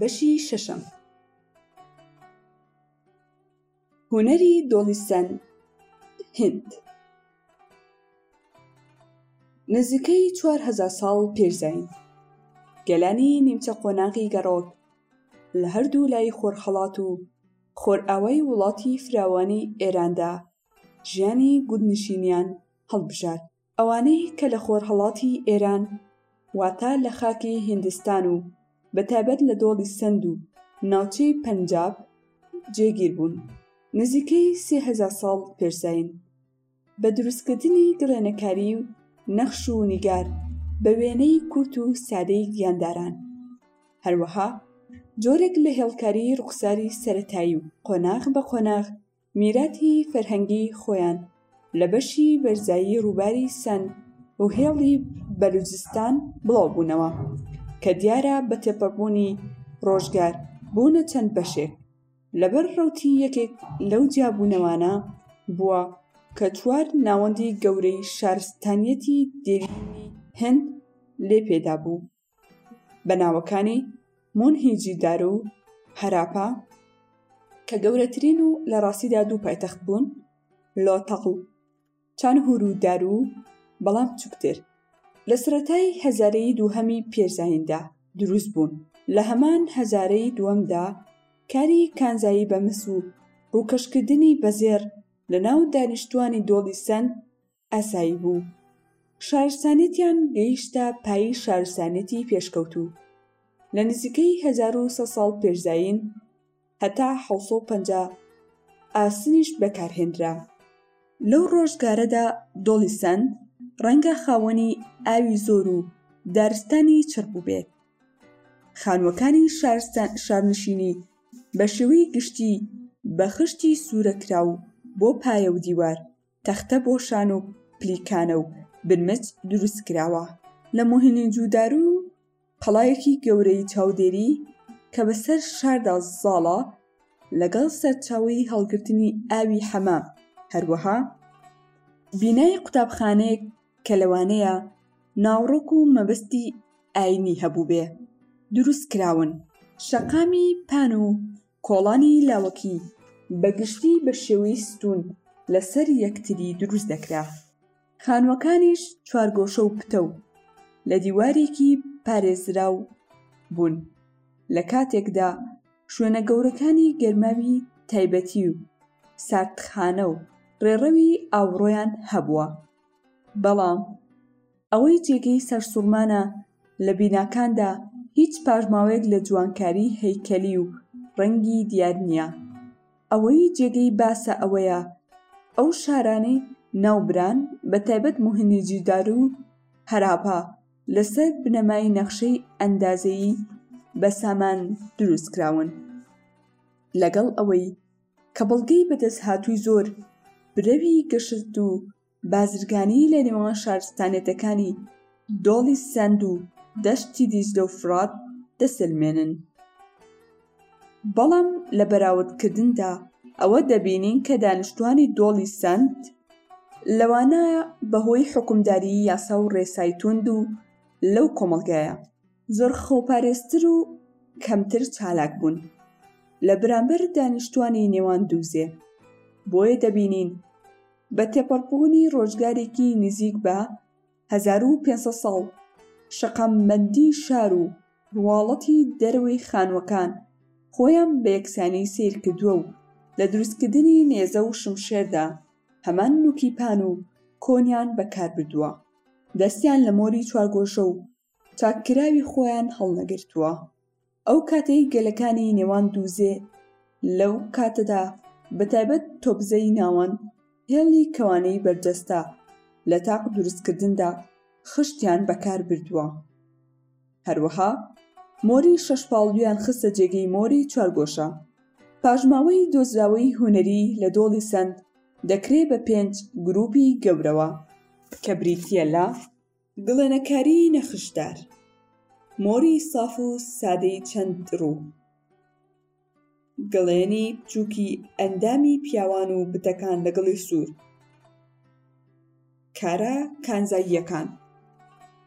بەشی شەشەم هونەری دۆڵیسەن هند نزیکەی چوار هەزار ساڵ پێرزین گەلانی نیمچە قۆناغی گەڕۆک لە هەردوو لای خۆرهەڵات و خۆرئاوای وڵاتی فراوانی ئێراندا ژیانی گوندنشینیان هەڵبژارد، ئەوانەی کە لە خۆرهەڵاتی ئێران واتە لە خاکی هیندستان و بە تایبەت لە دۆڵی سەند و ناوچەی پەنجاب جێگیر بوون نزیکەی سێ هەزار ساڵ پێش زایین بە دروستکردنی گڕێنەکاری و نەخش و نیگار بە وێنەی کورت و سادەی گیانداران هەروەها جۆرێک لە هێڵکاری ڕوخساری سەرەتایی و قۆناغ بە قۆناغ میراتی فەرهەنگیی خۆیان لە بەشی بەرزایی ڕووباری سەن و هێڵی بەلووجستان بڵاو بوونەوە، کە دیارە بە تێپەڕبوونی ڕۆژگار بوونە چەند بەشێک، لەبەر ڕەوتی یەکێک لەو جیابوونەوانە بووە کە چوار ناوەندی گەورەی شارستانییەتی دێرینی هند لێ پەیدا بوو. بە ناوەکانی مونهیجی دارو و هەراپا کە گەورەترین و لە ڕاستیدا دوو پایتەخت بوون لۆ تەقل چان هورو دارو بەڵام چووکتر لە سەتای هەزارەی دووهەمی پێرزایندا دروست بوون لە هەمان هەزارەی دووەمدا کاری کانزایی بە مس و ڕووکەشکردنی بەزێڕ لە ناو دانیشتوانی دۆڵی سەند ئاسایی بوو. شارستانێتیان گەیشتە پایی شارستانێتی پێشکەوتوو. لە نزیکەی هەزار و سەد ساڵ پێش زایین هەتا حەوت سەد و پەنجا ئاسنیش بەکارهێنرا. لەو ڕۆژگارەدا دۆڵی سەند ڕەنگە خاوەنی ئاوی زۆر و دارستانی چڕ بووبێت. خانووەکانی شارنشینی بە شێوەی گشتی بە خشتی سوورە کراو بۆ پایە و دیوار. تەختە بۆشان و پلیکانە و برمج دروست کراوە لە مۆهینجودارو قەڵایەکی گەورەی چاودێری کە بەسەر شاردا زاڵە لەگەڵ سەرچاوەی هەڵگرتنی ئاوی حەمام هەروەها بینای قوتابخانەیەک کە لەوانەیە ناوڕۆک و مەبەستی ئاینی هەبووبێ دروست کراون. شەقامی پان و کۆڵانی لاوەکی بە گشتی بە شێوەی ستوون لە سەر یەکتری دروست دەکرا، خانووەکانیش چوارگۆشە و پتەو لە دیوارێکی پارێزراو بوون، لە کاتێکدا شوێنە گەورەکانی گەرماوی تایبەتی و ساردخانە و ڕێڕەوی ئاوڕۆیان هەبووە، بەڵام. ئەوەی جێگەی سەرسوڕمانە لە بیناکاندا هیچ پاشماوەیەک لە جوانکاریی هەیکەلی و ڕەنگی دیار نییە. ئەوەی جێگەی باسە ئەوەیە ئەو شارانەی ناوبران بە تایبەت موهنیجیدارو و هەراپا لەسەر بنەمای نەخشەی ئەندازەیی بە سامان دروستکراون لەگەڵ ئەوەی کە بەڵگەی بەدەستهاتووی زۆر برەوی گەشەسەند و بازرگانیی لە نێوان شارستانیەتەکانی دۆڵی سەند و دەشتی دیجلە و فرات دەسەلمێنن. بەڵام لە بەراوردکردندا ئەوە دەبینین کە دانیشتوانی دۆڵی سەند لەوانە بەهۆی حوکمداریی یاسا و رێسای توند و لەو کۆمەڵگایە، زۆر خۆپارێزتر و کەمتر چالاک بوون لە برامبەر دانیشتوانی نێوان دووزێ بۆیە دەبینین بە تێپەڕبوونی ڕۆژگارێکی نزیک بە 1500 ساڵ شەقامبەندی شار و ڕواڵەتی دەرەوەی خانووەکان خۆیان بە یەکسانی سەیر کردووە و لە دروستکردنی نێزە و شمشێردا هەمان نوکی پان و کۆنیان بەکاربردووە دەستیان لە مۆری چوارگۆشە و تاککراوی خۆیان هەڵنەگرتووە، ئەو کاتەی گەلەکانی نێوان دووزێ لەو کاتەدا بە تایبەت تۆپزێی ناوەند هێڵی کەوانەی بەرجەستە لە تاق دروستکردندا خشتیان بەکار بردووە. هەروەها مۆری شەش پاڵویان خستە جێگەی مۆری چوارگۆشە. پاشماوەی دۆزراوەی هونەری لە دۆڵی سەند دەکرێ بە پێنج گرووپی گەورەوە کە بریتییە لە. گڵێنەکاریی نەخشدار، مۆری ساف و سادەی چەند ڕوو، گڵێنی بچووکی ئەندامی پیاوان و بتەکان لە گڵی سوور، کارە کانزاییەکان،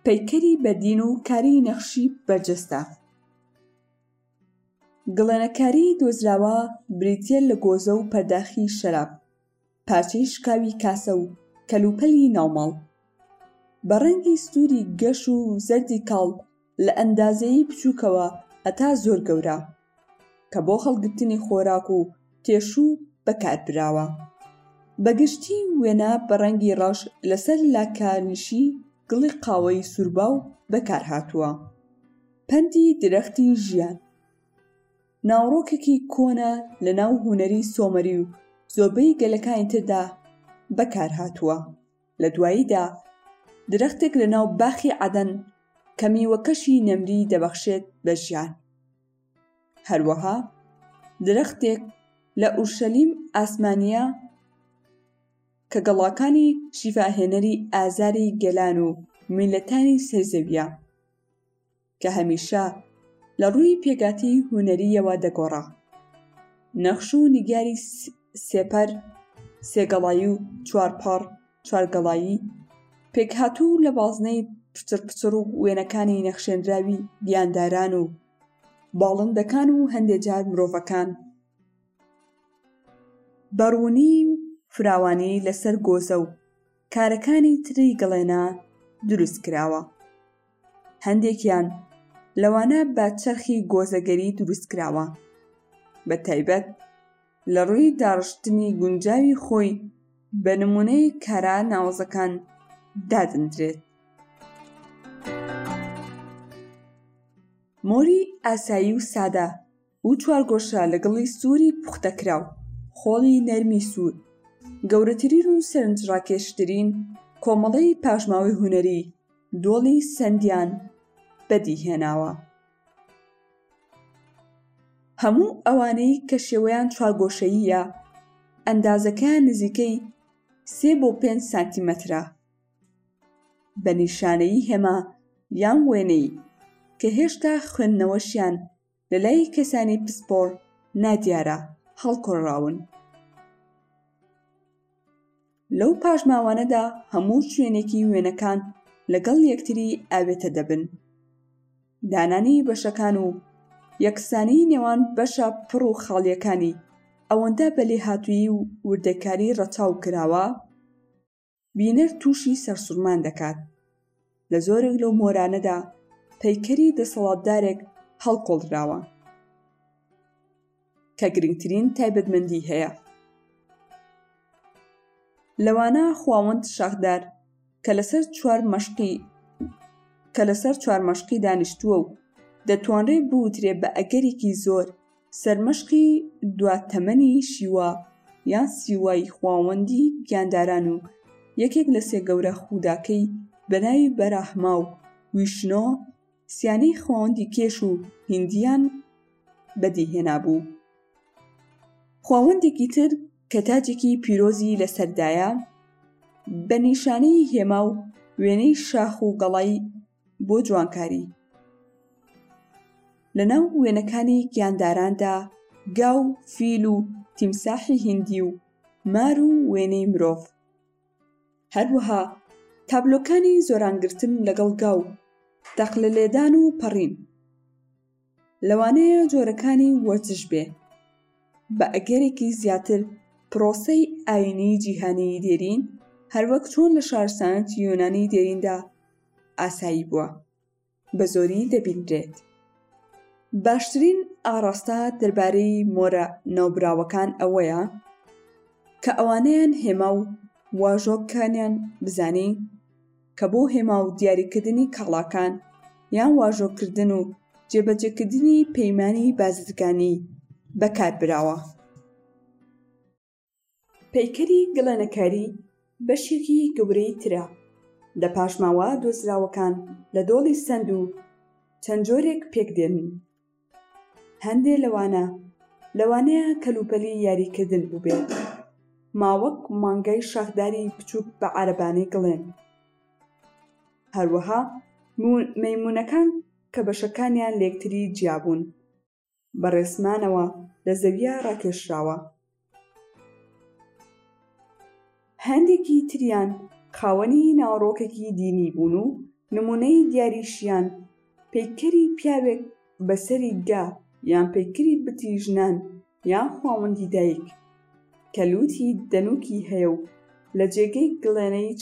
پەیکەری بەردین و کاریی نەخشی بەرجەستە. گڵێنەکاریی دۆزراوە بریتییە لە گۆزە و پەرداخی شەراب. پارچەی شکاوی کاسە و کەلوپەلی ناوماڵ بە ڕەنگی سووری گەش و زەردی کاڵ لە ئەندازەیی بچووکەوە هەتا زۆر گەورە کە بۆ هەڵگرتنی خۆراک و تێشوو بەکاربراوە. بە گشتی وێنە بە ڕەنگی ڕەش لەسەر لاکانیشی گڵی قاوەیی سوورباو بەکارهاتووە. پەندی درەختی ژیان. ناوەڕۆکێکی کۆنە لە ناو هونەری سۆمەری و زۆربەی گەلەکانی تردا بەکارهاتووە لە دواییدا درەختێک لە ناو باخی عەدەن کە میوەکەشی نەمری دەبەخشێت بە ژیان هەروەها درەختێک لە ئورشەلیم ئاسمانییە کە گەڵاکانی شیفاهێنەری ئازاری گەلان و میللەتانی سەر زەوییە کە هەمیشە لە ڕووی پێکهاتەی هونەرییەوە دەگۆڕا، نەخش و نیگاری سێپەر، سێگەڵایی و چوارپەڕ، چوارگەڵایی، پێکهاتوو لە بازنەی پچڕپچڕ و وێنەکانی نەخشێنراوی گیانداران و باڵندەکان و هەندێجار مرۆڤەکان، بە ڕوونی و فراوانی لەسەر گۆزە و کارەکانی تری گڵێنە دروست کراوە. هەندێکیان لەوانە بە چەرخی گۆزەگەری دروستکراوە بە تایبەت لە ڕووی داڕشتنی گونجاوی خۆی بە نمونەی کارا ناوەزەکان دادەندرێت مۆری ئاسایی و سادە و چوارگۆشە لە گڵی سووری پوختەکراو، خۆڵی نەرمی سوور، گەورەترین و سەرنجڕاکێشترین کۆمەڵەی پاشماوەی هونەری دۆڵی سندیان بەدی هێناوە. هەموو ئەوانەی کە شێوەیان چوارگۆشەییە، ئەندازەکەیان نزیکەی سێ بۆ پێنج سانتیمەترە، بە نیشانەیی هێما یان وێنەی کە هێشتا خوێندنەوەشیان لە لای کەسانی پسپۆڕ نادیارە هەڵکۆڵراون. لەو پاشماوانەدا هەموو شوێنێکی وێنەکان لەگەڵ یەکتری ئاوێتە دەبن. دانانی بەشەکان و یەکسانی نێوان بەشە پڕ و خاڵییەکانی ئەوەندە بە لێهاتوویی و وردەکاری ڕەچاو کراوە، بینەر تووشی سەرسوڕمان دەکات. لە زۆرێک لەو مۆرانەدا پەیکەری دەسەڵاتدارێک هەڵکۆڵراوە کە گرنگترین تایبەتمەندی هەیە، لەوانە خواوەند شاخدار کە لەسەر چوار مەشقی کە لەسەر چوار مەشقی دانیشتووە و دەتوانرێت بوترێت بە ئەگەرێکی زۆر سەرمەشقی دوا تەمەنی شیوا یان سیوای خواوەندی گیانداران و یەکێک لە سێ گەورە خوداکەی بەناوی بەراهما و ویشنۆ سیانەی خواوەندی کێش و هیندیان بەدیهێنابوو خواوەندێکی تر کە تاجێکی پیرۆزی لەسەردایە بە نیشانەی هێما و وێنەی شاخ و گەڵای بۆ جوانکاری لەناو وێنەکانی گیانداراندا گا و فیل و تیمساحی هیندی و مار و وێنەی مرۆڤ هەروەها تابلۆکانی زۆرانگرتن لەگەڵ گا و تەقلە لێدان و پەڕین لەوانەیە جۆرەکانی وەرزش بێ بە ئەگەرێکی زیاتر پرۆسەی ئاینیی جیهانیی دێرین، هەروەک چۆن لە شارستانەتی یۆنانی دێریندا ئاسایی بووە، بە زۆری دەبینرێت. باشترین ئاڕاستە دەربارەی مۆرە ناوبراوەکان ئەوەیە کە ئەوانەیان هێما و واژۆکانیان بزانی، کە بۆ هێما و دیاریکردنی کاڵاکان یان واژۆکردن و جێبەجێکردنی پەیمانی بازرگانی بەکاربراوە. پەیکەری گڵێنەکاری بەشێکی گەورەی ترە لە پاشماوە دۆزراوەکان لە دۆڵی سەند و چەند جۆرێک پێکدێنن. هەندێ لەوانە، لەوانەیە کەلوپەلی یاریکردن بووبێ، ماوەک مانگای شاخداری بچووک بە عارەبانەی گڵێن. هەروەها مەیموونەکان کە بەشەکانیان لە یەکتری جیابوون، بە ڕێسمانەوە لە زەوییا ڕاکێشراوە، هەندێکی تریان خاوەنی ناوەڕۆکێکی دینی بوون و نموونەی دیاریشیان پەیکەری پیاوێک بە سەری گا یان پەیکەری بتی ژنان یان خواوەندی دایک کە لووتی دەنووکی هەیە و لە جێگەی گڵێنەی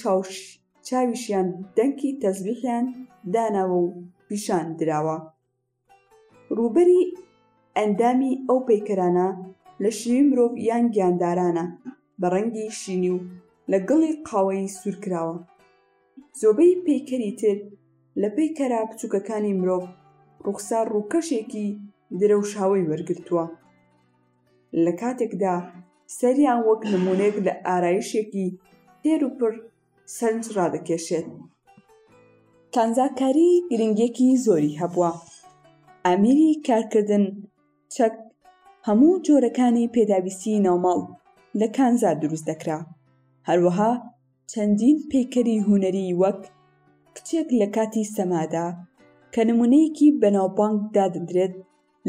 چاویشیان دەنکی تەزبیحیان داناوە و پیشان دراوە. ڕووبەری ئەندامی ئەو پەیکەرانە لە شێوی مرۆڤ یان گیاندارانە بە ڕەنگی شینی و لە گڵی قاوەیی سوورکراوە زۆبەی پەیکەری تر لە پەیکەرە بچووکەکانی مرۆڤ ڕوخسار ڕووکەشێکی درەوشاوەی وەرگرتووە لە کاتێکدا سەریان وەک نمونەیەک لە ئارایشێکی تێر و پڕ سەرنج ڕادەکێشێت کانزاکاری گرنگیەکی زۆری هەبووە ئامیری کارکردن چەک هەموو جۆرەکانی پێداویستی ناوماڵ لە کانزا دروست دەکرا هەروەها چەندین پەیکەری هونەری وەک کچێک لە کاتی سەمادا کە نمونەیەکی بەناوبانگ دادەندرێت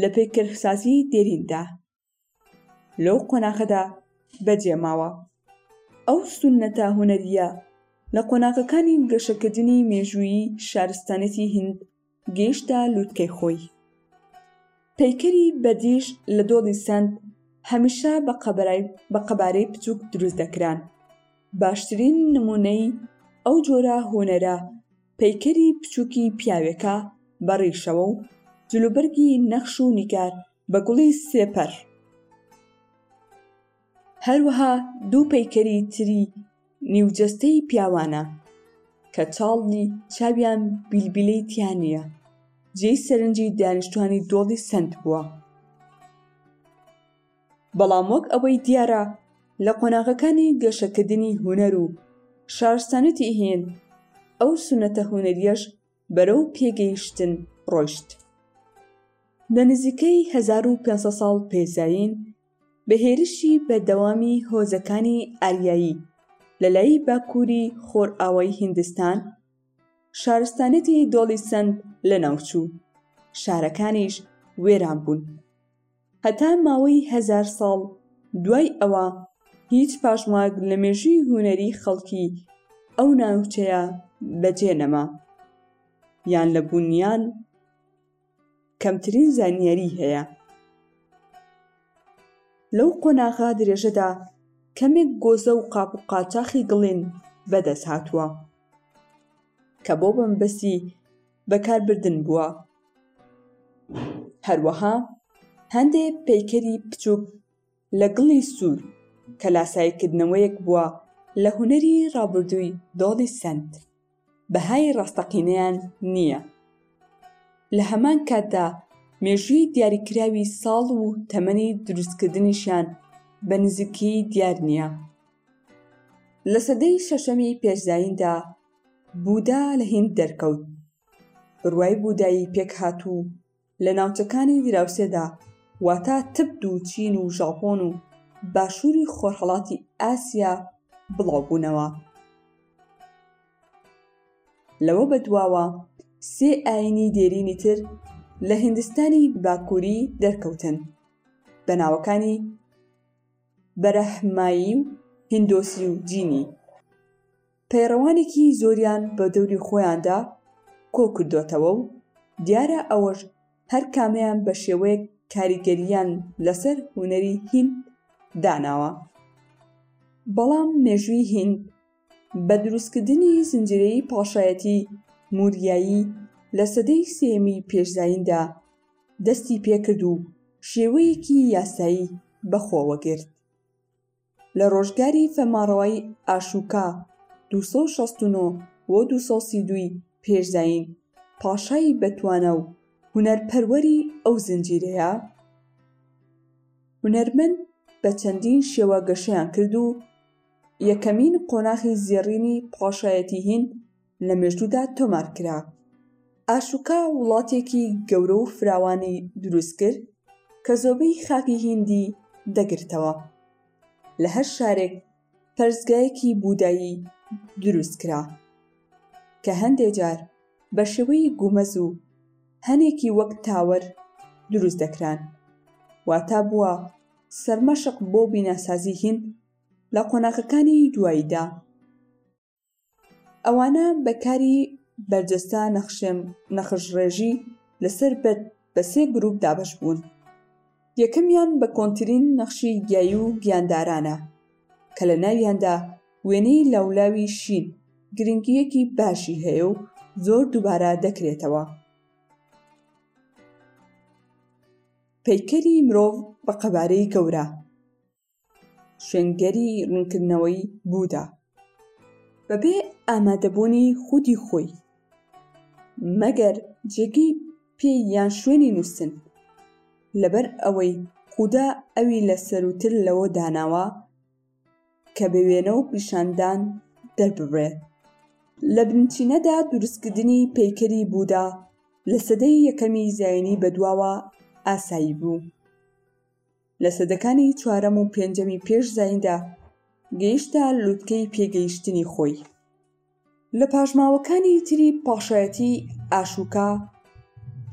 لە پەیکەرسازی دێریندا لەو قۆناخەدا بەجێماوە ئەو سونەتە هونەریە لە قۆناغەکانی گەشەکردنی مێژوویی شارستانەتی هند گەیشتە لووتکەی خۆی پەیکەری بەدیش لە دۆڵی سند هەمیشە بە قەبارەی بچووک دروست دەکران باشترین نمونەی ئەو جۆرە هونەرە پەیکەری بچووکی پیاوێکە بەڕیشەوە و جلوبەرگی نەخش و نیگار بە گوڵی سێپەر هەروەها دوو پەیکەری تری نیوجەستەی پیاوانە کە چاڵی چاویان بیلبیلەی تیانە جێی سەرنجی دانیشتوانی دۆڵی سند بووە بەڵام وەک ئەوەی دیارە لە قۆناغەکانی گەشەکردنی هوەر و شارستانەتی هێن ئەو سونەتە هوەریەش بەرەو پێگەیشتن ڕۆیشت. لە نزیکەی هەزار و پێنج سەد ساڵ پێش زایین، بە هێرشی بەردەوامی هۆزەکانی ئاریایی لە لای باکووری خۆرئاوای هیندستان، شارستانێتی دۆڵی سەند لەناوچوو، شارەکانیش وێران بوون. هەتا ماوەی هەزار ساڵ دوای ئەوە هیچ پاشماوەک لە مێژووی هونەری خەڵکی ئەو ناوچەیە بەجێ نەما یان لە بوونیان کەمترین زانیاری هەیە لەو قۆناغە درێژەدا کەمێک گۆزە و قاپ و قاچاخی گڵین بەدەست هاتووە کە بۆ بەمبەستی بەکاربردن بووە. هەروەها هەندێ پەیکەری بچووک لە گڵی سوور کە لاساییکردنەوەیەک بووە لە هونەری ڕابردووی دۆڵی سەند، بەهای ڕاستەقینەیان نییە. لە هەمان کاتدا مێژووی دیاریکراوی ساڵ و تەمەنی دروستکردنیشیان بە نزیکیی دیار نییە. لە سەدەی شەشەمی پێش زاییندا بودا لە هیند دەرکەوت بڕوای بودایی پێکهات و لە ناوچەکانی دراوسێدا واتا تبت و چین و ژاپۆن و باشووری خۆرهەڵاتی ئاسیا بڵاوبوونەوە لەوە بەدواوە سێ ئاینی دێرینی تر لە هندستانی باکووری دەرکەوتن بە ناوەکانی بەرەحمایی و هندۆسی و جینی پەیڕەوانێکی زۆریان بە دەوری خۆیاندا کۆ کردۆتەوە و دیارە ئەوەش هەر کامەیان بە شێوەیەک کاریگەرییان لەسەر هونەری هیند داناوە. بەڵام مێژووی هیند بە دروستکردنی زنجیرەیی پاشایەتی موریایی لە سەدەی سێیەمی پێش زاییندا دەستی پێکرد و شێوەیەکی یاسایی بە خۆوە گرت. لە ڕۆژگاری فەرمانڕەوایی ئاشوکا، دوو سەد و شەست و نۆ بۆ دوو سەد و سی و دوو پێش زایین، پاشای بەتوانا و هونەرپەروەری ئەو زنجیرەیە، هونەرمەند بە چەندین شێوە گەشەیان کرد و یەکەمین قۆناخی زێڕینی پاشایەتی هیند، لە مێژوودا تۆمار کرا. ئاشوکا وڵاتێکی گەورە و فراوانی دروست کرد کە زۆبەی خاکی هیندی دەگرتەوە. لە هەر شارێک پەرستگایەکی بوودایی دروست کرا کە هەندێ جار بە شێوەی گومەز و هەنێکی وەک تاوەر دروست دەکران واتا بووە سەرمەشق بۆ بیناسازی هیند لە قۆناغەکانی دواییدا. ئەوانە بە کاری بەرجەستە نەخشێن نەخشڕێژی لەسەر بەر بە سێ گروپ دابش بوون یەکەمیان بە کۆنترین نەخشی گیایی و گیاندارانە کە لە ناویاندا وێنەی لاولاوی شین گرنگیەکی باشی هەیە و زۆر دووبارە دەکرێتەوە پەیکەری مرۆڤ بە قەبارەی گەورە شوێنگەری ڕوونکردنەوەی بوودا بەبێ ئامادەبوونی خودی خۆی مەگەر جێگەی پێ یان شوێنی نووسن لەبەر ئەوەی خودا ئەوی لە سەروتر لەوە داناوە کە بە وێنە و پیشاندان دەرببرێت لە بنچینەدا دروستکردنی پەیکەری بوودا لە سەدەی یەکەمی زایینی بەدواوە ئاسایی بوو لە سەدەکانی چوارەم و پێنجەمی پێش زایندا گەیشتە لوتکەی پێگەیشتنی خۆی لە پاشماوەکانی تری پاشایەتی ئاشوکا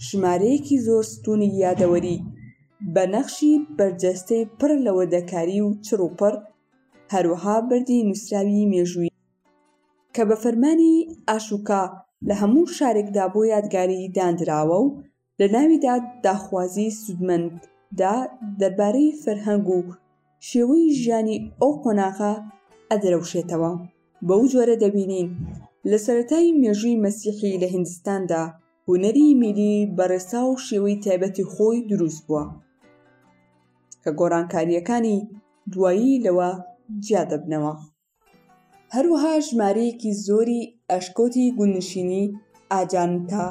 ژمارەیەکی زۆر ستونی یادەوەری بە نەخشی بەرجەستەی پڕ لە وردەکاری و چڕوپڕ هەروەها بەردی نووسراوی مێژووی کە بە فەرمانی ئاشوکا لە هەموو شارێکدا بۆ یادگاری دانراوە و لە ناوی داداخوازی سوودمەنددا دەربارەی فەرهەنگ و شێوەی ژیانی ئەو قۆناغە ئەدرەوشێتەوە، بەو جۆرە دەبینین لە سەرەتای مێژووی مەسیحی لە هیندستاندا هونەری میلی بە ڕێسا و شێوەی تایبەتی خۆی دروست بووە کە گۆڕانکارییەکانی دوایی لەوە جیا دەبنەوە. هەروەها ژمارەیەکی زۆری ئەشکەوتی گوندنشینی ئاجانتا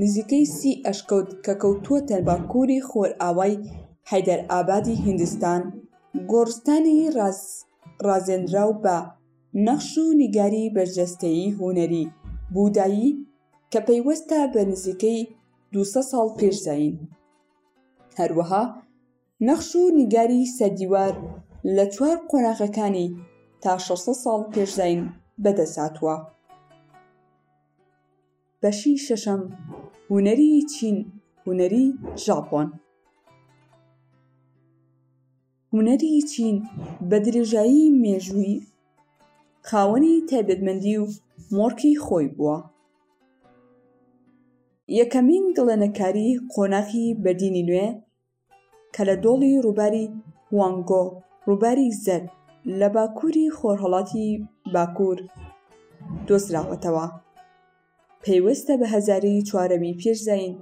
نزیکەی سی ئەشکەوت کە کەوتووەتە باکووری خۆرئاوای حەیدەرئابادی هیندستان گۆڕستانی ڕازێنراو بە نەخش و نیگاری بەرجەستەیی هونەری بوودایی کە پەیوەستە بە نزیکەی ٢٠٠ ساڵ پێش زایین. نەخش و نیگاری سەردیوار لە چوار قۆناغەکانی تا 600 ساڵ پێش زایین بەدەستهاتووە. بەشی شەشەم، هونەری چین، هونەری ژاپۆن. هونەری چین بە درێژایی مێژووی خاوەنی تایبەتمەندی و مۆرکی خۆی بووە. یەکەمین دڵێنەکاری قۆناغی بەردینی نوێ کە لە دۆڵی ڕووباری هوانگۆ ڕووباری زەرد لە باکووری خۆرهەڵاتی باکوور دۆزراوەتەوە پەیوەستە بە هەزاری چوارەمی پێش زایین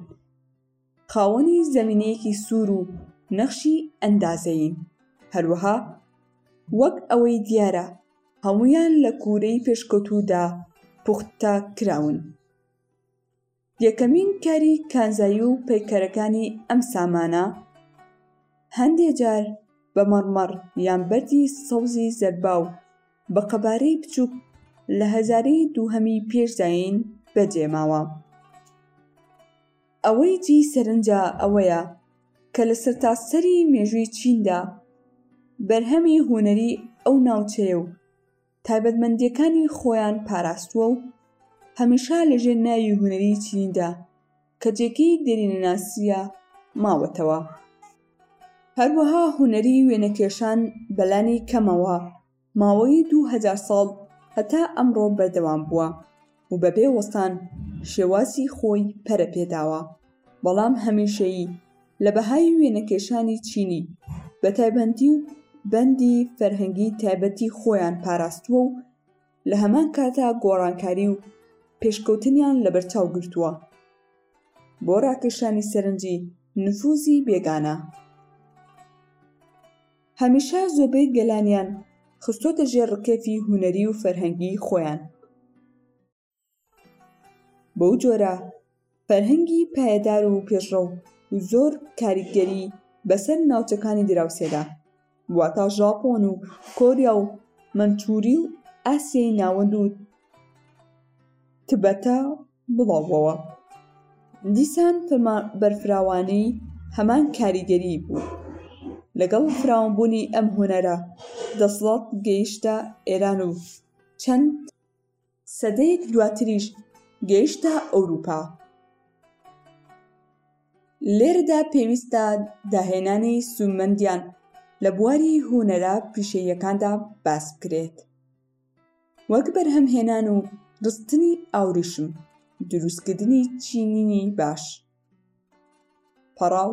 خاوەنی زەمینەیەکی سوور و نەخشی ئەندازەیین هەروەها وەک ئەوەی دیارە هەمویان لە کوورەی پێشکەوتوودا پوختە کراون یەکەمین کاری کانزایی و پەیکەرەکانی ئەم سامانە هەندێ جار بە مەڕمەڕ یان بەردی سەوزی زەرباو بە قەبارەی بچووک لە هەزارەی دووهەمی پێش زایین بەجێ ماوە. ئەوەی جێی سەرنجە ئەوەیە کە لە سەرتاسەری مێژووی چیندا بەرهەمی هونەری ئەو ناوچەیە و تایبەتمەندییەکانی خۆیان پاراستووە و هەمیشە لەژێر ناوی هونەری چینیدا کە جێگەی دێرینەناسییە ماوەتەوە. هەروەها هونەری وێنەکێشان بە لانی کەمەوە ماوەی دوو هەزار ساڵ هەتا ئەمڕۆ بەردەوام بووە. و بە بێ وەستان شێوازی خۆی پەرە پێداوە، بەڵام هەمیشەیی لە بەهای وێنەکێشانی چینی بە تایبەنتی و بەندی فەرهەنگی تایبەتی خۆیان پاراستووە و لە هەمان کاتا گۆڕانکاری و پێشکەوتنیان لە بەرچاو گرتووە بۆ ڕاکێشانی سەرنجی نفوزی بێگانە. هەمیشە زۆبەی گەلانیان خستۆتە ژێر ڕکێفی هونەری و فەرهەنگیی خۆیان. بەو جۆرە فەرهەنگی پایەدار و پێشڕەو زۆر کاریگەری بەسەر ناوچەکانی دراوسێدا، واتا ژاپۆن و کۆریا و مەنچووری و ئاسیای ناوەند و تبەتە، بڵاوبۆوە دیسان پەما بەرفراوانی هەمان کاریگەری بوو لەگەڵ فراوانبوونی ئەم هونەرە دەسڵات گەیشتە ئێران و چەند سەدەیەک دواتریش گەیشتە ئەوروپا لێرەدا پێویستە داهێنانی سومەندیان لە بواری هونەرە پیشەییەکاندا باس بکرێت. وەک بەرهەمهێنان و ڕستنی ئاوریشم دروستکردنی چینی باش پەڕاو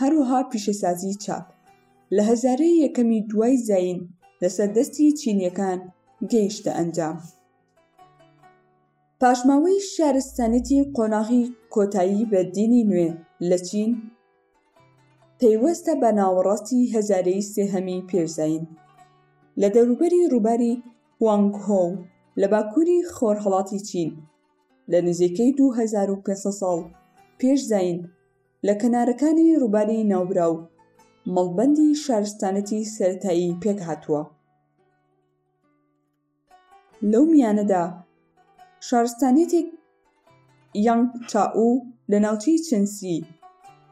هەروەها پیشەسازی چاپ لە هەزارەی یەکەمی دوای زایین لەسەر دەستی چینیەکان گەیشتە ئەنجام پاشماوەی شارستانێتی قۆناغی کۆتایی بە دینی نوێ لە چین پەیوەستە بە ناوەڕاستی هەزارەی سێهەمی پێش زایین لە دەوروبەری ڕووباری هوانگهۆ و لە باکووری خۆرهەڵاتی چین لە نزیکەی دوو هەزار و پێنج سەد ساڵ پێش زایین لە کەنارەکانی ڕووباری ناوبراو مەڵبەندی شارستانێتی سەرەتایی پێکهاتووە. لەو میانەدا شارستانیەتێک یانگ چائو لە ناوچەی چنسی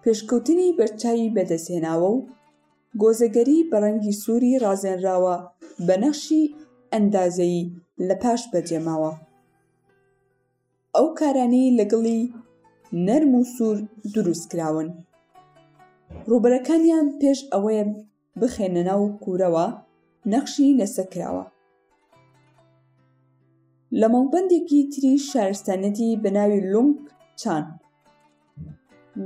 پێشکەوتنی بەرچاوی بەدەستهێناوە و گۆزەگەری بە ڕەنگی سووری ڕازێنراوە بە نەخشی ئەندازەیی لە پاش بەجێماوە ئەو کارانەی لە گڵی نەرم و سوور دروستکراون ڕووبەرەکانیان پێش ئەوەی بخەینە ناو کورەوە نەخشی لەسە کراوە. لە مەڵبەندێکی تری شارستانەتی بەناوی لونگ چان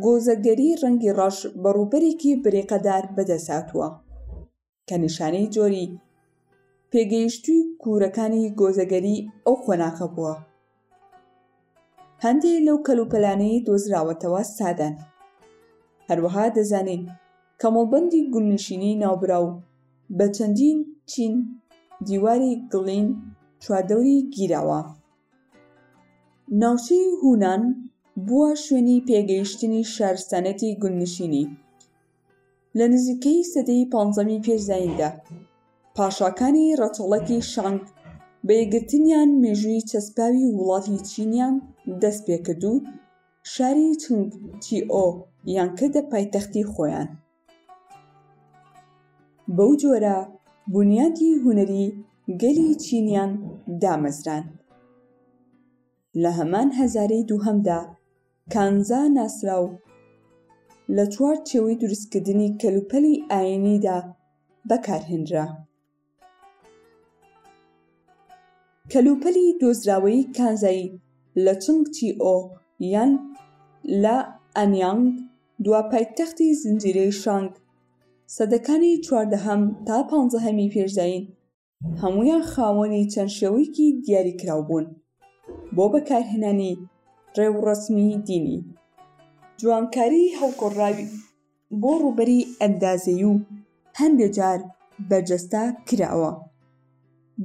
گۆزەگەری ڕەنگی ڕەش بە ڕووبەرێکی بریقەدار بەدەساتووە کە نیشانەی جۆری پێگەیشتووی کوورەکانی گۆزەگەری ئەو قۆناخە بووە هەندێ لەو کەلوپەلانەی دۆزراوەتەوە سادەن هەروەها دەزانین کە مڵبەندی گولنشینی ناوبراو بە چەندین چین دیواری گڵین چواردەوری گیراوە ناوچەی هونان بووە شوێنی پێگەیشتنی شارستانێتی گولنشینی لە نزیکەی سەدەی پەنجەمی پێش زاییندا پاشاکانی ڕەچەڵەکی شانگ بە یەکگرتنیان مێژووی چەسپاوی وڵاتی چینیان دەست پێکرد و شاری چنگ چیئۆ یان کردە پایتەختی خۆیان بەو جۆرە بونیادی هونەری گەلی چینیان دامەزراند لە هەمان هەزارەی دووهەمدا کانزا ناسراو لە چوار چێوەی دروستکردنی کەلوپەلی ئایینیدا بەکارهێنرا. کەلوپەلی دۆزراوەیی کانزای لە چنگ چی ئۆ یان لە ئانیانگ، دوا پایتەختی زنجیرەی شانگ، سەدەکانی چواردەهەم تا پانزەهەمی پێش زایین، هەموویان خاوەنی چەند شێوەیەکی دیاریکراو بوون بۆ بەکارهێنانی ڕێوڕەسمی دینی جوانکاری هەڵکۆڕراوی بۆ ڕووبەری ئەندازەیی و هەندێ جار بەرجەستە کراوە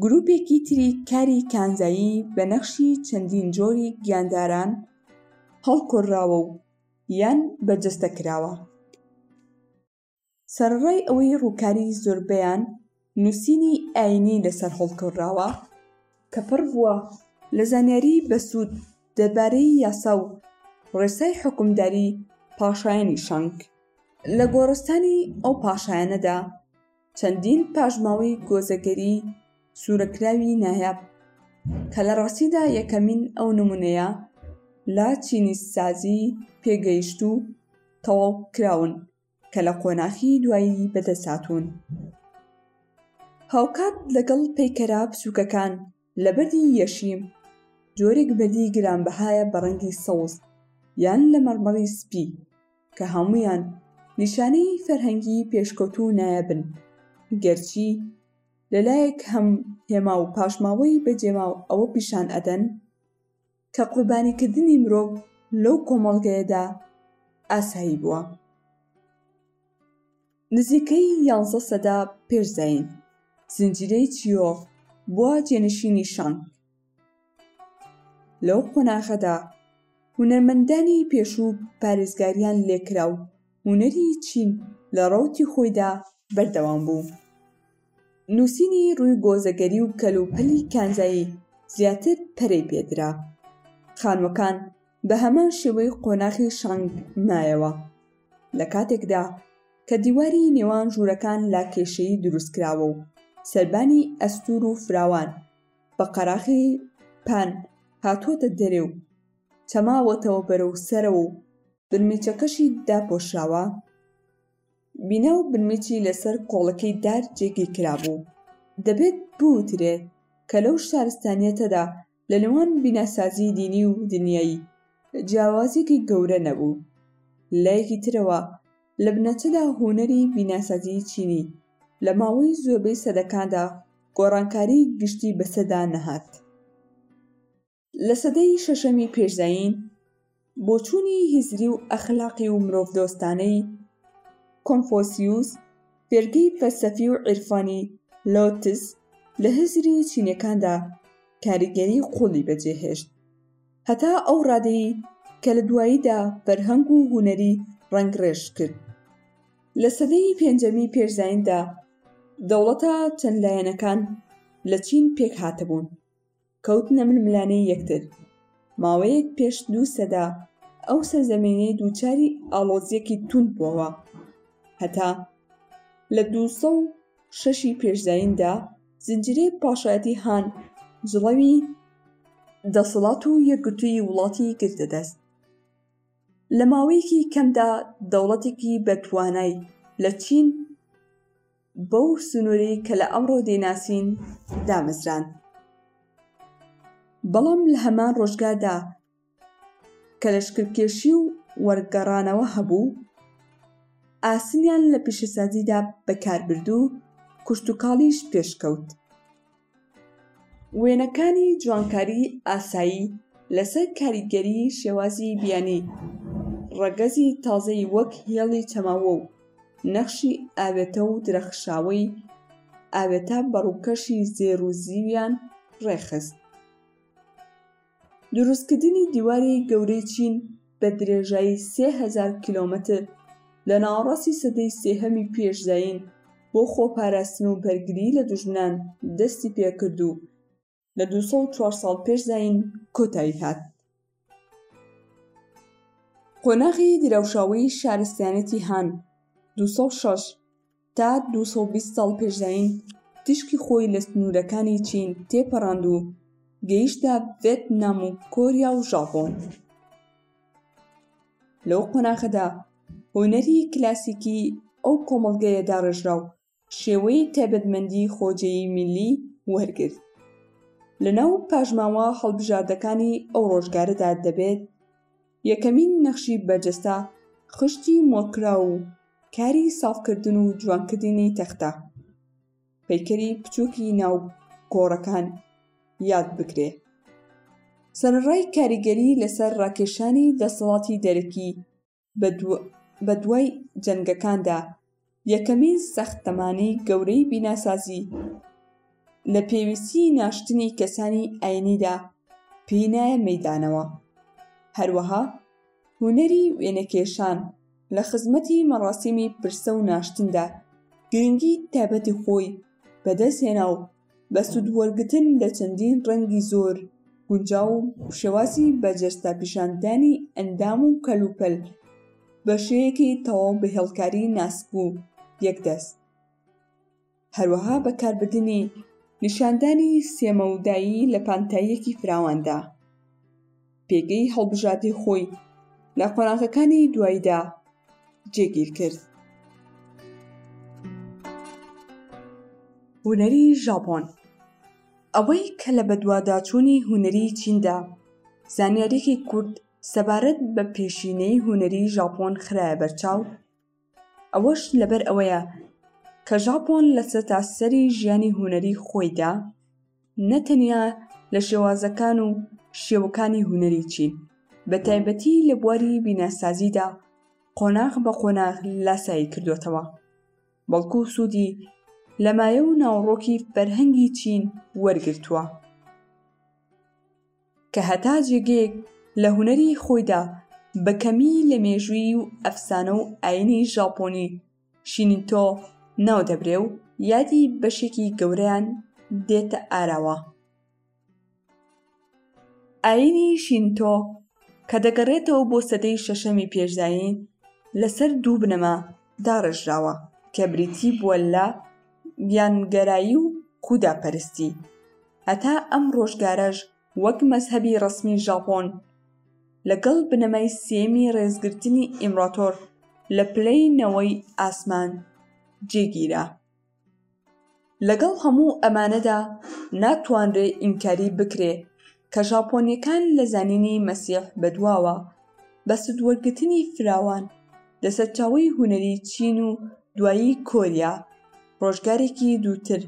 گروپێکی تری کاری کانزایی بە نەخشی چەندین جۆری گیانداران هەڵکۆرراوە و یان بەرجەستە کراوە سەرەڕای ئەوەی ڕووکاری زۆربەیان نووسینی ئاینی لەسەر هەڵکۆڕراوە کە پڕ بووە لە زانیاری بەسوود دەربارەی یاسا و ڕێسای حوکمداری پاشایانی شەنگ لە گۆڕستانی ئەو پاشایانەدا چەندین پاشماوەی گۆزەگەری سورەکراوی نایاب کە لە ڕاستیدا یەکەمین ئەو نمونەیە لە چینی سازی پێگەیشتوو تەواو کراون کە لە قۆناخی دوایی بەدەستهاتوون هاوکات لەگەڵ پەیکەرە بچووکەکان لە بەردی یەشیم جۆرێک بەردی گرانبەهایە بە ڕەنگی سەوز یان لە مەڕمەڕی سپی کە هەمویان نیشانەی فەرهەنگی پێشکەوتوو نایەبن گەرچی لەلایەک هەم هێما و پاشماوەی بەجێماو ئەوە پیشان ئەدەن کە قوربانیکردنی مرۆڤ لەو کۆمەڵگەیەدا ئاسایی بووە. نزیکەی یانزە سەدە پێش زایین، زنجیرەی چیۆف بووە جێنشینی شانگ، لەو قۆناغەدا هونەرمەندانی پێشوو پارێزگاریان لێکرا و هونەری چین لە ڕەوتی خۆیدا بەردەوام بوو. نووسینی ڕووی گۆزەگەری و کەلوپەلی کانزایی زیاتر پەرەی پێ درا. خانووەکان بە هەمان شێوەی قۆناغی شانگ مایەوە، لە کاتێکدا کە دیواری نێوان ژوورەکان لە کێشەیی دروست کراوە و سەربانی ئەستوور و فراوان، بە قەراخی پان هاتووەتە دەرێ و چەماوەتەوە بەرەو سەرەوە و بنمیچەکەشی داپۆشراوە، بینا و بنمیچی لەسەر کۆڵەکەی دار جێگیر کرابوو. دەبێت بوترێ کە لەو شارستانیەتەدا لە نێوان بیناسازیی دینی و دنیایی جیاوازیەکی گەورە نەبوو. لەلایەکی ترەوە لە بنەچەدا هونەری بیناسازیی چینی لە ماوەی زۆربەی سەدەکاندا گۆڕانکاری گشتی بەسەردا نەهات. لە سەدەی شەشەمی پێش زایین، بۆچوونی هزری و ئەخلاقی و مرۆڤدۆستانەی کۆنفۆسیوس، فێرگەی فەلسەفی و عیرفانی لۆتز، لە هزری چینییەکاندا کاریگەری قووڵی بەجێهێشت. هەتا ئەو ڕادەی کە لە دواییدا فەرهەنگ و هونەری ڕەنگڕێژ کرد. لە سەدەی پێنجەمی پێش زایندا دەوڵەتە چەند لایەنەکان لە چین پێک هاتبوون، کەوتنە ململانێی یەکتر. ماوەیەک پێش دوو سەدە ئەو سەرزەمینەی دووچاری ئاڵۆزییەکی توند بۆوە، هەتا لە دوو سەد و شەش ی پێش زایندا، زنجیرەی پاشایەتی هان جڵەوی دەسەڵات و یەکگرتووی وڵاتی گرتە دەست لە ماوەیەکی کەمدا دەوڵەتێکی بەتوانای لە چین بەو سنووری کە لە ئەمڕۆ دەیناسین دامەزران بەڵام لە هەمان ڕۆژگادا کە لەشکرکێشی و وەرگەڕانەوە هەبوو، ئاسنیان لە پیشەسازیدا بەکاربرد و کشتوکاڵیش پێشکەوت. وێنەکانی جوانکاریی ئاسایی لەسەر کاریگەریی شێوازی بیانی ڕەگەزی تازەی وەک هێڵی چەماوە و نەخشی ئاوێتە و درەخشاوەی ئاوێتە بە ڕووکەشی زێڕ و زیویان ڕێکخست. دروستکردنی دیواری گەورەی چین بە درێژایی سێ هەزار کیلۆمەتر لە ناوەڕاستی سەدەی سێهەمی پێش زایین بۆ خۆپاراستن و بەرگریی لە دوژمنان دەستی پێ کرد و لە دوو سەد و چوار ساڵ پێش زایین کۆتایی هات. قۆناغی درەوشاوەی شارستیانەتی هان، دوو سەد و شەش. تا دوو سەد و بیست ساڵ پێش زایین تیشکی خۆی لە سنوورەکانی چین تێپەڕاند و گەیشتە ڤێتنام و کۆریا و ژاپۆن لەو قۆناخەدا هونەری کلاسیکی ئەو کۆمەڵگەیە داڕێژرا و شێوەی تایبەتمەندی خۆجێی میلی وەرگرت لەناو پاژماوە هەڵبژاردەکانی ئەو ڕۆژگارەدا دەبێت یەکەمین نەخشی بەرجەستە خشتی مۆرکراو و کاری ساغکردن و جوانکردنی تەختە پەیکەری بچووکی ناو گۆڕەکان یاد بکرێ. سەرەڕای کاریگەری لەسەر ڕاکێشانی دەسەڵاتی دەرەکی بە دوای جەنگەکاندا، یەکەمین ساختەمانی گەورەی بیناسازی لە پێویستیی ناشتنی کەسانی ئایینیدا پێی نایە مەیدانەوە. هەروەها هونەری وێنەکێشان لە خزمەتی مەڕاسیمی پرسە و ناشتندا گرنگیی تایبەتی خۆی بەدەستهێنا و بە سوود وەرگتن لە چەندین ڕەنگی زۆر گونجاو و شێوازی بە جەستە پیشان دانی ئەندام و کەلوپەل بە شێیەکی تەواو بە هێڵکاری ناسک و یەک دەست هەروەها بە کاربردنی نیشاندانی سێ مەودایی لە پانتاییەکی فراواندا. پێگەی هەڵبژاردەی خۆی لە قۆناغەکانی دواییدا جێگیر کرد. هونەری ژاپۆن ئەوەی کە لە بەدواداچوونی هونەری چیندا زانیاریەکی کورت سەبارەت بە پێشینەی هونەری ژاپۆن خرایە بەرچاو، ئەوەش لەبەر ئەوەیە کە ژاپۆن لە سەرتاسەری ژیانی هونەری خۆیدا نە تەنیا لە شێوازەکان و شێوەکانی هونەری چین بە تایبەتی لە بواری بیناسازیدا قۆناغ بە قۆناغ لاسایی کردۆتەوە بەڵکو سوودی لە مایە و ناوەڕۆکی فەرهەنگی چین وەرگرتووە. کە هەتا جێگەیەک لە هونەری خۆیدا بە کەمی لە مێژووی و ئەفسانە و ئایینی ژاپۆنی شینتۆ ناو دەبرێ و یادی بەشێکی گەورەیان دێتە ئاراوە. ئایینی شینتۆ کە دەگەڕێتەوە بۆ سەدەی شەشەمی پێش زایین لەسەر دوو بنەما داڕێژراوە کە بریتی بووە لە، گیانگەرایی و خوداپەرستی هەتا ئەم ڕۆژگارەش وەک مەزهەبی ڕەسمی ژاپۆن لەگەڵ بنەمای سێمی ڕێزگرتنی ئیمڕاتۆر لە پلەی نەوەی ئاسمان جێگیرە لەگەڵ هەموو ئەمانەدا ناتوانرێ ئینکاری بکرێ کە ژاپۆنیەکان لە زانینی مەسیح بەدواوە بە سوودوەرگرتنی فراوان لە سەرچاوەی هونەری چین و دوایی کۆریا ڕۆژگارێکی دووتر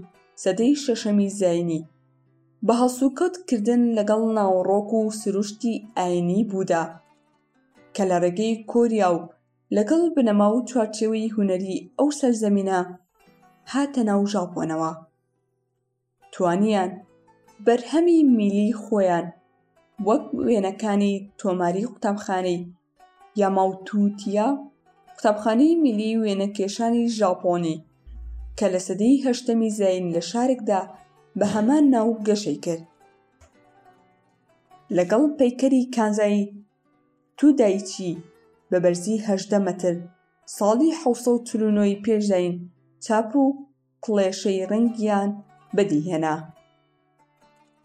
سەدەی شەشەمی زاینی بە هەڵسوکەوت کردن لەگەڵ ناوەڕۆک و سروشتی ئاینی بودا کە لە ڕێگەی کۆریا و لەگەڵ بنەما و چوارچێوەی هونەری ئەو سەرزەمینە هاتە ناو ژاپۆنەوە. توانیان بەرهەمی میلی خۆیان وەک وێنەکانی تۆماری قوتابخانەی یاماوتوتیا قوتابخانەی میلی وێنەکێشانی ژاپۆنی کە لە سەدەی هەشتەمی زین لە شارێکدا بە هەمان ناو گەشەی کرد لەگەڵ پەیکەری کانزایی تودایچی بە بەرزی هەژدە مەتر ساڵی 1940 پێش زین چاپ و کڵێشەی ڕەنگیان بەدیهێنا.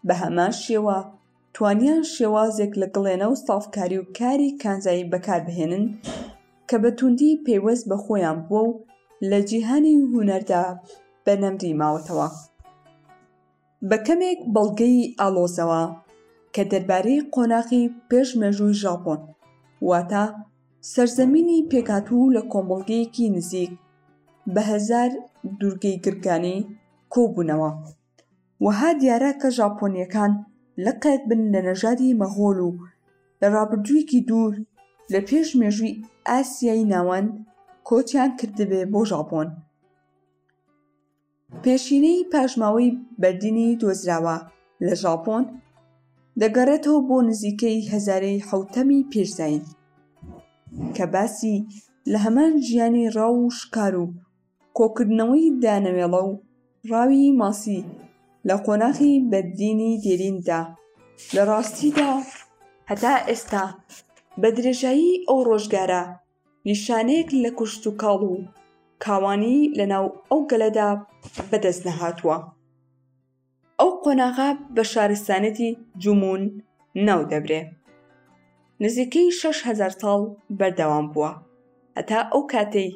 بەهەمان شێوە توانیان شێوازێک لە گڵێنە و سافکاری و کاری کانزایی بەکاربهێنن کە بە توندی پەیوەست بە خۆیان بووە و لە جیهانی هونەردا بە نەمری ماوەتەوە. بە کەمێک بەڵگەی ئاڵۆزەوە کە دەربارەی قۆناغی پێش مێژووی ژاپۆن، واتە سەرزەمینی پێکهاتوو لە کۆمەڵگەیەکی نزیک بە هەزار دوورگەی گڕکانی کۆبوونەوە، وەها دیارە کە ژاپۆنییەکان لقێکبن لە نەژادی مەغۆل و لە ڕابردوویەکی دوور لە پێش مێژووی ئاسیای ناوەند کۆچیان کردبێ بۆ ژاپۆن. پێشینەی پاشماوەی بەردینی دۆزراوە لە ژاپۆن دەگەڕێتەوە بۆ نزیکەی هەزارەی حەوتەمی پێش زایین کە باسی لە هەمان ژیانی ڕاو و شکار و کۆکردنەوەی دانەوێڵە و ڕاوی ماسی لە قۆناغی بەردینی دێریندا لە ڕاستیدا هەتا ئێستا بە درێژایی ئەو ڕۆژگارە نیشانەیەک لە کوشتوکاڵ و کاوانی لەناو ئەو گەلەدا بەدەست نەهاتووە. ئەو قۆناغە بە شارستانەتی جومون ناو دەبرێ. نزیکەی شەش هەزار ساڵ بەردەوام بووە هەتا ئەو کاتەی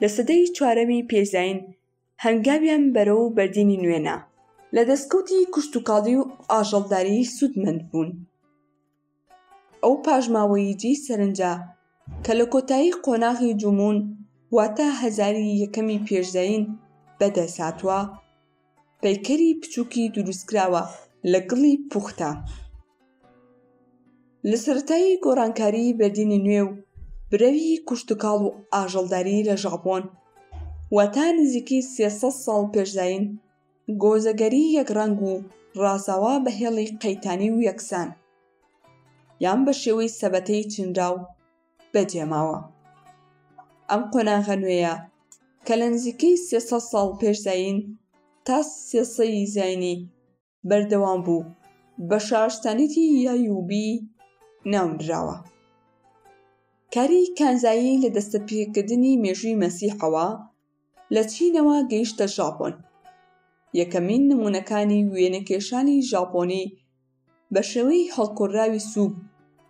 لە سەدەی چوارەمی پێش زاین هەنگاویان بەرەو بەردینی نوێ نا. لە دەستکەوتی کشتوکاڵی و ئاژەڵداری سوودمەند بوون. ئەو پاشماوەییی سەرنجە کە لە کۆتایی قۆناغی جوموون واتە هەزاری یەکەمی پێش زایین بەدەست هاتووە، پەیکەری بچووکی دروستکراوە لە گڵی پوختە. لە سەرەتای گۆڕانکاریی بەردینی نوێ و برەوی کشتوکاڵ و ئاژەڵداریی لە ژاپۆن، واتە نزیکەی سێ سەد ساڵ پێش زایین، گۆزەگەری یەک ڕەنگ و ڕاساوا بە هێڵی قەیتانی و یەکسان یان بە شێوەی سەبەتەی چنراو بەجێ ماوە. ئەم قۆناغە نوێیە کە لە نزیکەی سێ سەد ساڵ پێش زایین تا سێ سەی زاینی بەردەوام بوو بە شارستانیتی یایوبی ناونراوە. کاری کانزایی لە دەستەپێکردنی مێژووی مەسیحەوە لە چینەوە گەیشتە ژاپۆن. یەکەمین نموونەکانی وێنەکێشانی ژاپۆنی بە شێوەی هەڵکۆرراوی سووک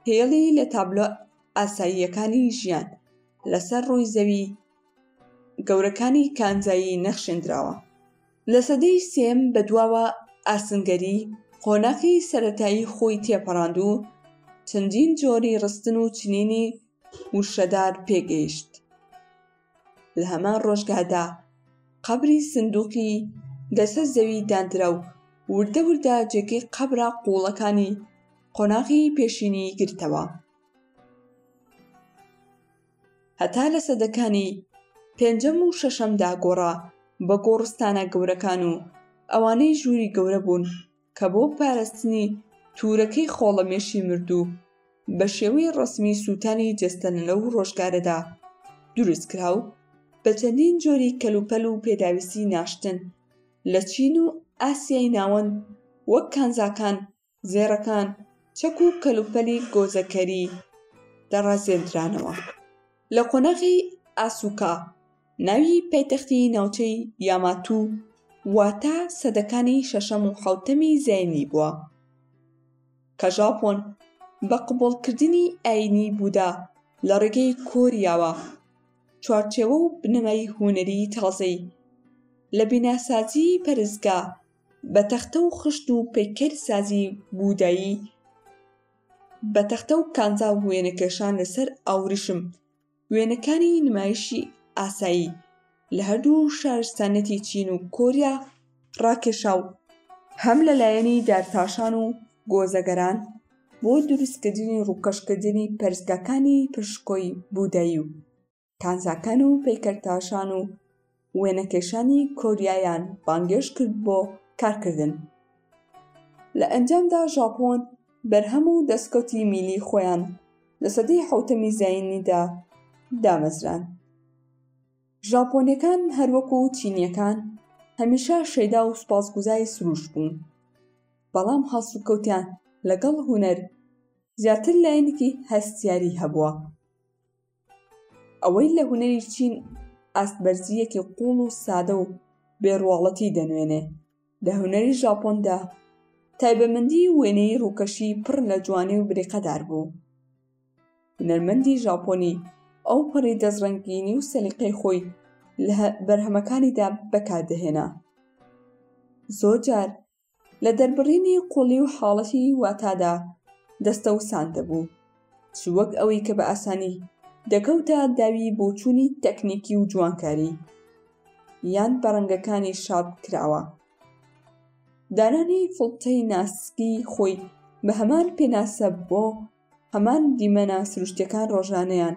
هێڵی لە تابلۆ ئاساییەکانی ژیان لەسەر ڕووی زەوی گەورەکانی کانزایی نەخشێندراوە. لە سەدەی سێیەم بەدواوە ئاسنگەری قۆناخی سەرەتایی خۆی تێپەڕاند و چەندین جۆری ڕستن و چنینی وشەدار پێگەیشت. لە هەمان ڕۆژگادا قەبری سندوقی لەسە زەوی داندرا و وردە وردە جێگەی قەبرە قوڵەکانی قۆناغی پێشینی گرتەوە هەتا لە سەدەکانی پێنجەم و شەشەمدا گۆڕا بە گۆڕستانە گەورەکان و ئەوانەی ژووری گەورە بوون کە بۆ پارستنی تورەکەی خۆڵەمێشی مردوو بە شێوەی ڕەسمی سووتانی جەستە لەو ڕۆژگارەدا دروستکرا و بە چەندین جۆری کەلوپەل و پێداویستی ناشتن لە چین و ئاسیای ناوەند وەک کانزاکان، زێڕەکان، چەک و کەلوپەلی گۆزەکەری دەڕازێندرانەوە. لە قۆناغی ئاسوکا، ناوی پایتەختی ناوچەی یاماتو واتە سەدەکانی شەشەم و حەوتەمی زایینی بووە، کە ژاپۆن بە قبوڵکردنی ئایینی بودا لە ڕێگەی کۆریاوە، چوارچێوە و بنەمای هونەری تازەی لە بیناسازیی پەرستگا بە تەختە و خشت و پەیکەرسازی بودایی بە تەختە و کانزا و وێنەکێشان لەسەر ئاوریشم وێنەکانی نمایشی ئاسایی لە هەردوو شارستانەتی چین و کۆریا ڕاکێشا و هەم لە لایەنی دارتاشان و گۆزەگەران بۆ دروستکردنی ڕووکەشکردنی پەرستگاکانی پشکۆی بودایی و کانزاکان و پەیکەرتاشان و وێنەکێشانی کۆریایان بانگێشت کرد بۆ کارکردن لە ئەنجامدا ژاپۆن بەرهەم و دەستکەوتی میلی خۆیان لە سەدەی حوتەمی زینیدا دامەزران ژاپۆنەکان هەروەکو چینیەکان هەمیشە شەیدا و سوپاسگوزای سروش بوون بەڵام هەڵسوکەوتیان لەگەڵ هوەر زیاتر لایەنێکی هەستیاری هەبووە ئەوەی لە هونەری چین ئاستبەرزییەکی قووڵ و سادە و بێ ڕواڵەتی دەنوێنێ، لە هونەری ژاپۆندا تایبەمەندیی وێنەیی ڕووکەشی پڕ لە جوانی و بریقەدار بوو. هونەرمەندی ژاپۆنی ئەوپەڕی دەستڕەنگینی و سەلیقەی خۆی لە بەرهەمەکانیدا بەکار دەهێنا. زۆرجار لە دەربڕینی قوڵی و حاڵەتی واتادا دەستەوسان دەبوو، چ وەک ئەوەی کە بە ئاسانی دەکەوتە داوی بۆچوونی تەکنیکی و جوانکاری، یان بە ڕەنگەکانی شاپ کراوە. دانانی فڵتەی ناسکی خۆی بە هەمان پێناسە بۆ هەمان دیمەنە سروشتیەکان ڕۆژانەیان،